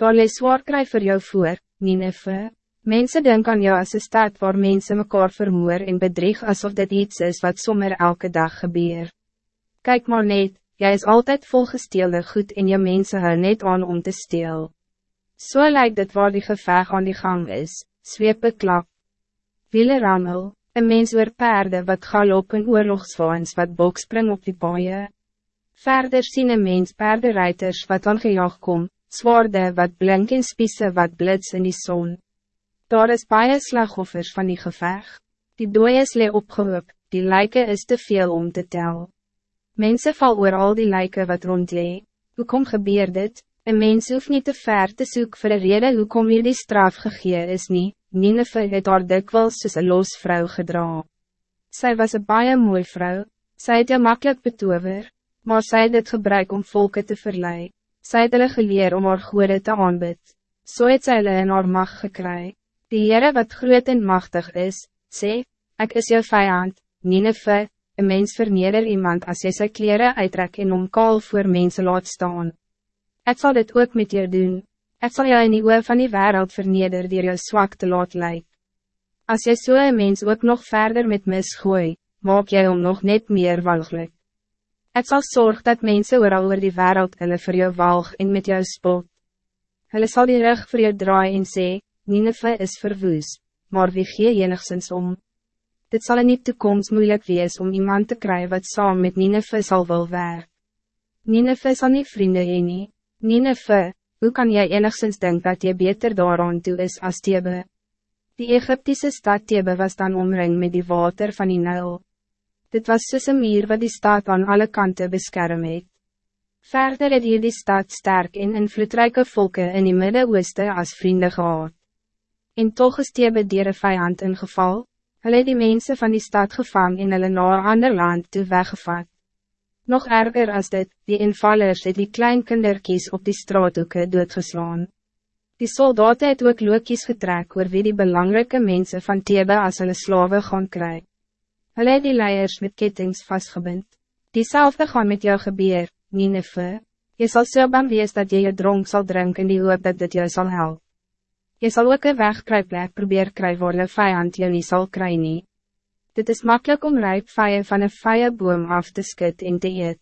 Daar lees zwaar kry vir jou voor, Nineve. Mensen denken aan jou als een staat waar mensen mekaar vermoor en bedrieg alsof dit iets is wat sommer elke dag gebeur. Kijk maar net, jij is altijd volgesteelde goed en je mensen hou net aan om te steel. Zo so lijkt het waar die geveg aan die gang is, zweep klap. Wiele rammel, een mens oor paarden wat galop en oorlogswaans wat bokspring op die paaie. Verder sien een mens paardenrijders wat aangejaag kom, zwaarden wat blink en spiese wat blits in die zon. Daar is baie slagoffers van die geveg. Die dooies lee opgehoop, die lijken is te veel om te tel. Mensen val oor al die lijken wat rondlee. Hoe kom gebeur dit? Een mens hoef niet te ver te zoeken voor een reden hoe kom hier die straf gegee is nie. Nineve het haar dikwels soos een los vrou gedra. Zij was een baie mooi vrouw. Zij het jou makkelijk betover, maar zij het gebruik om volken te verleiden. Zij het hulle geleer om haar goede te aanbid. So het sy hulle in haar macht gekry. Die Heere wat groot en machtig is, sê, ik is jou vijand, Nineve, een mens verneder iemand als jy sy kleren uittrek en om kaal voor mensen laat staan. Ik zal dit ook met je doen, ik zal jou in die oor van die wereld verneder die jou zwak te laat lyk. Als jy so een mens ook nog verder met mis gooi, maak jy om nog net meer walgelijk. Ik zal zorgen dat mensen oor oor die wereld hulle vir jou walg en met jou spot. Hulle sal die rug vir jou draai en sê, Nineve is verwoes, maar wie gee enigszins om? Dit zal in die toekomst moeilijk wees om iemand te krijgen wat saam met Nineve zal wel werk. Nineve sal nie vriende heen nie. Nineve, hoe kan jij enigszins denken dat je beter daaraan toe is als Tebe? Die Egyptische stad Tebe was dan omring met die water van die Nijl. Dit was soos een meer wat die stad aan alle kanten beskerm het. Verder het hier die stad sterk en invloedrijke volken in die Midden-Oosten als vrienden gehad. En toch is Tebe dier een vijand ingeval, hulle het die mensen van die stad gevang en hulle na een ander land toe weggevat. Nog erger als dit, die invallers het die klein kinderkies op die straathoeken doodgeslaan. Die soldaten het ook lookies getrek oor wie die belangrijke mensen van Tebe as hulle slawe gaan kry. Hulle het die leiers met kettings vastgebind. Diezelfde gaan met jou gebeur, Nineve. Je zal so bang wees dat je je dronk zal drinken in die hoop dat dit jou zal helpen. Je zal ook een wegkruiplek probeer kry waar de vijand jou niet zal kry nie. Dit is makkelijk om rijp vijen van een vije boom af te skit en te eet.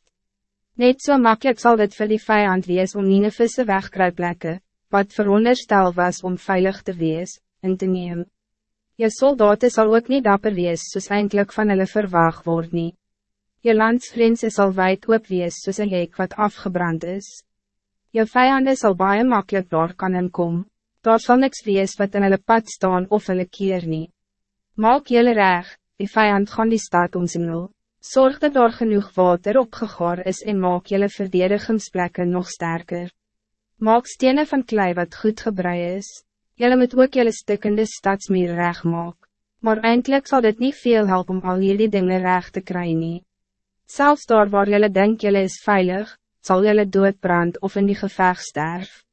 Net zo so makkelijk zal dit vir die vijand wees om nie visse wegkruiplekke, wat veronderstel was om veilig te wees, in te neem. Je soldaten zal ook niet dapper wees soos eindelijk van hulle verwaag word nie. Je landsgrense zal wijd oop wees soos een hek wat afgebrand is. Je vijanden zal baie makkelijk door kan inkom daar zal niks wees wat in hulle pad staan of hulle keer nie. Maak jylle reg, die vijand gaan die stad omsingel. Zorg dat daar genoeg water opgegaar is en maak jylle verdedigingsplekken nog sterker. Maak stenen van klei wat goed gebrei is. Jylle moet ook jylle stukkende stadsmeer reg maak. Maar eindelijk zal dit niet veel helpen om al jullie dingen reg te krijgen. Zelfs daar waar jylle denk jylle is veilig, zal jylle doodbrand of in die geveg sterf.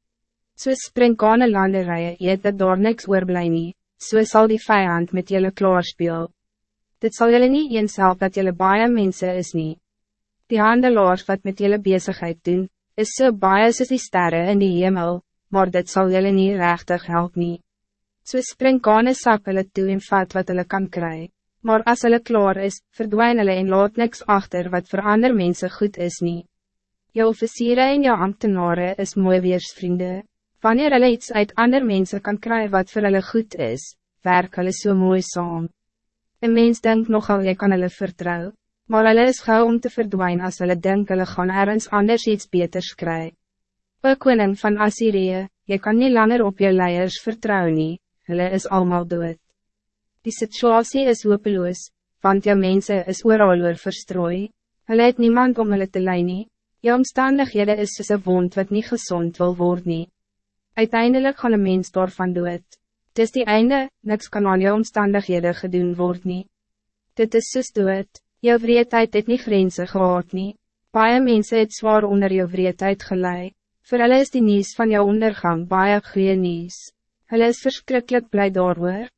So springkane landerijen eet dat daar niks oorblij nie, so sal die vijand met jullie klaarspeel. Dit zal jullie niet eens help dat jullie baie mensen is nie. Die handelaars wat met jullie bezigheid doen, is so baie soos die sterren in die hemel, maar dit zal jullie niet rechtig help nie. So springkane sak hulle toe en vat wat hulle kan kry. Maar als hulle klaar is, verdwijnen hulle en laat niks achter wat voor ander mensen goed is nie. Jou officieren en jou ambtenaren is mooi weersvrienden. Wanneer hulle iets uit ander mensen kan krijgen wat voor hulle goed is, werk hulle so mooi saam. Een mens denkt nogal jy kan hulle vertrouw, maar hulle is gauw om te verdwijnen als hulle denk hulle gaan ergens anders iets beters kry. O koning van Assyrië, jy kan niet langer op je leiers vertrouwen nie, hulle is allemaal dood. Die situatie is hopeloos, want jou mensen is ooral oor verstrooi, hulle het niemand om hulle te leiden. nie, jou omstandighede is soos een wond wat niet gezond wil worden. nie. Uiteindelijk gaan een mens daarvan dood. Het is die einde, niks kan aan jou omstandighede gedoen word nie. Dit is soos dood, jou vreedheid het nie grense gehad nie. Baie mense het zwaar onder jou vreedheid gelei. Voor hulle is die nieuws van jou ondergang baie goeie nieuws. Hulle is verschrikkelijk blij daarover.